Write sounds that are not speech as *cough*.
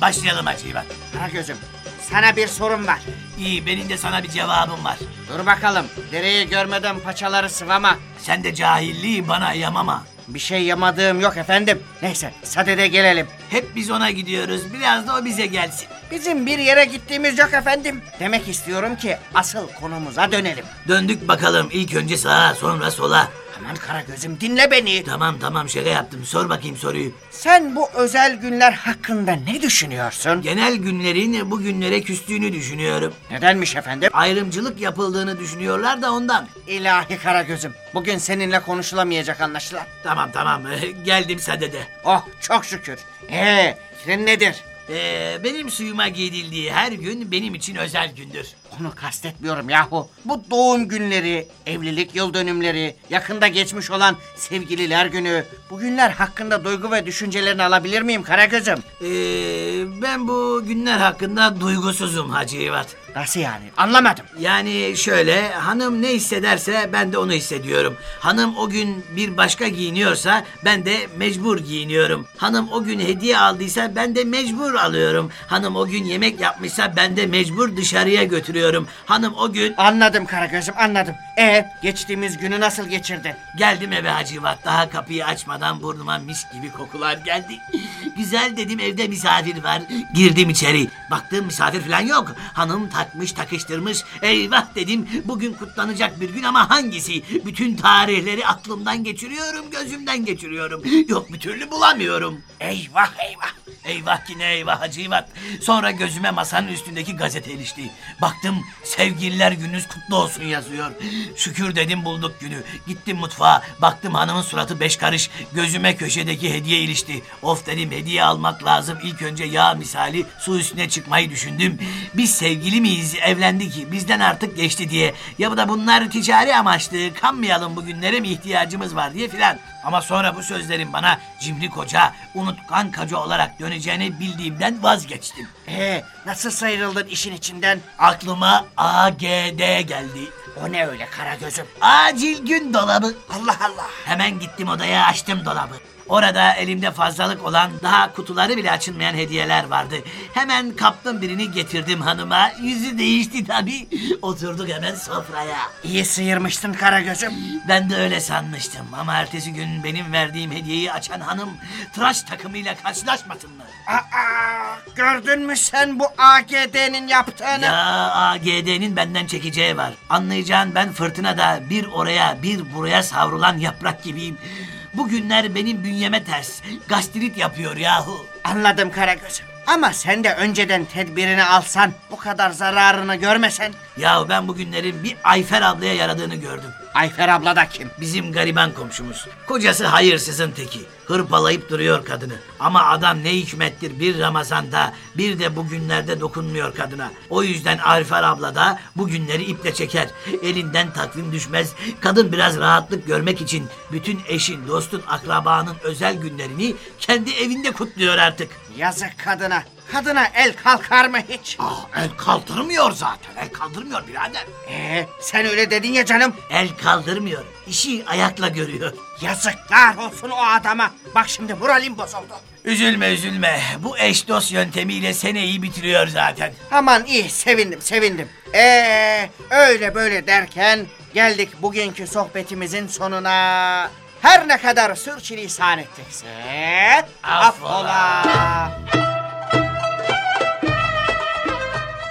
Başlayalım Hacivat. Karagöz'üm sana bir sorum var. İyi benim de sana bir cevabım var. Dur bakalım dereyi görmeden paçaları sıvama. Sen de cahilliği bana yamama. Bir şey yamadığım yok efendim. Neyse sadede gelelim. Hep biz ona gidiyoruz. Biraz da o bize gelsin. Bizim bir yere gittiğimiz yok efendim. Demek istiyorum ki asıl konumuza dönelim. Döndük bakalım. İlk önce sağa sonra sola. Aman Karagöz'üm dinle beni. Tamam tamam şaka yaptım. Sor bakayım soruyu. Sen bu özel günler hakkında ne düşünüyorsun? Genel günlerin bu günlere küstüğünü düşünüyorum. Nedenmiş efendim? Ayrımcılık yapıldığını düşünüyorlar da ondan. İlahi Karagöz'üm. Bugün seninle konuşulamayacak anlaşılan. Tamam tamam *laughs* geldim sadede. Oh çok şükür. Ee, fikrin nedir? Ee, benim suyuma giyildiği her gün benim için özel gündür. Onu kastetmiyorum yahu. Bu doğum günleri, evlilik yıl dönümleri, yakında geçmiş olan sevgililer günü. Bu günler hakkında duygu ve düşüncelerini alabilir miyim Karagöz'üm? Ee, ben bu günler hakkında duygusuzum Hacı İvat. Nasıl yani? Anlamadım. Yani şöyle hanım ne hissederse ben de onu hissediyorum. Hanım o gün bir başka giyiniyorsa ben de mecbur giyiniyorum. Hanım o gün hediye aldıysa ben de mecbur alıyorum. Hanım o gün yemek yapmışsa ben de mecbur dışarıya götürüyorum. Hanım o gün Anladım Karagöz'üm anladım. E geçtiğimiz günü nasıl geçirdin? geldim eve Hacivat daha kapıyı açmadan burnuma mis gibi kokular geldi. *laughs* Güzel dedim evde misafir var. Girdim içeri. Baktım misafir falan yok. Hanım takmış takıştırmış. Eyvah dedim bugün kutlanacak bir gün ama hangisi? Bütün tarihleri aklımdan geçiriyorum gözümden geçiriyorum. Yok bir türlü bulamıyorum. Eyvah eyvah. Eyvah ki ne eyvah hacivat. Sonra gözüme masanın üstündeki gazete ilişti. Baktım sevgililer gününüz kutlu olsun yazıyor. Şükür dedim bulduk günü. Gittim mutfağa. Baktım hanımın suratı beş karış. Gözüme köşedeki hediye ilişti. Of dedim hediye almak lazım. İlk önce yağ misali su üstüne çıkmayı düşündüm. Biz sevgili miyiz evlendik bizden artık geçti diye. Ya bu da bunlar ticari amaçlı. Kanmayalım bugünlere mi ihtiyacımız var diye filan. Ama sonra bu sözlerin bana cimri koca, unutkan koca olarak döneceğini bildiğimden vazgeçtim. E nasıl sıyrıldın işin içinden? Aklıma AGD geldi. O ne öyle Karagöz'üm? Acil gün dolabı. Allah Allah. Hemen gittim odaya açtım dolabı. Orada elimde fazlalık olan daha kutuları bile açılmayan hediyeler vardı. Hemen kaptım birini getirdim hanıma. Yüzü değişti tabii. Oturduk hemen sofraya. İyi sıyırmıştın Karagöz'üm. Ben de öyle sanmıştım ama ertesi gün benim verdiğim hediyeyi açan hanım tıraş takımıyla karşılaşmasın mı? Aa, gördün mü sen bu AGD'nin yaptığını? Ya AGD'nin benden çekeceği var. Anlayacağın ben fırtınada bir oraya bir buraya savrulan yaprak gibiyim. Bu günler benim bünyeme ters. Gastrit yapıyor yahu. Anladım Karagöz'üm. Ama sen de önceden tedbirini alsan, bu kadar zararını görmesen. Yahu ben bu günlerin bir Ayfer ablaya yaradığını gördüm. Ayfer abla da kim? Bizim gariban komşumuz. Kocası hayırsızın teki. Hırpalayıp duruyor kadını. Ama adam ne hikmettir bir Ramazan'da bir de bu günlerde dokunmuyor kadına. O yüzden Ayfer abla da bu günleri iple çeker. Elinden takvim düşmez. Kadın biraz rahatlık görmek için bütün eşin, dostun, akrabanın özel günlerini kendi evinde kutluyor artık. Yazık kadına. Kadına el kalkar mı hiç? Aa, el kaldırmıyor zaten. El kaldırmıyor birader. Ee, sen öyle dedin ya canım. El kaldırmıyor. İşi ayakla görüyor. Yazıklar olsun o adama. Bak şimdi moralim bozuldu. Üzülme üzülme. Bu eş dost yöntemiyle seneyi bitiriyor zaten. Aman iyi sevindim sevindim. Ee, öyle böyle derken geldik bugünkü sohbetimizin sonuna. Her ne kadar sürçülisan ettikse Affola. affola.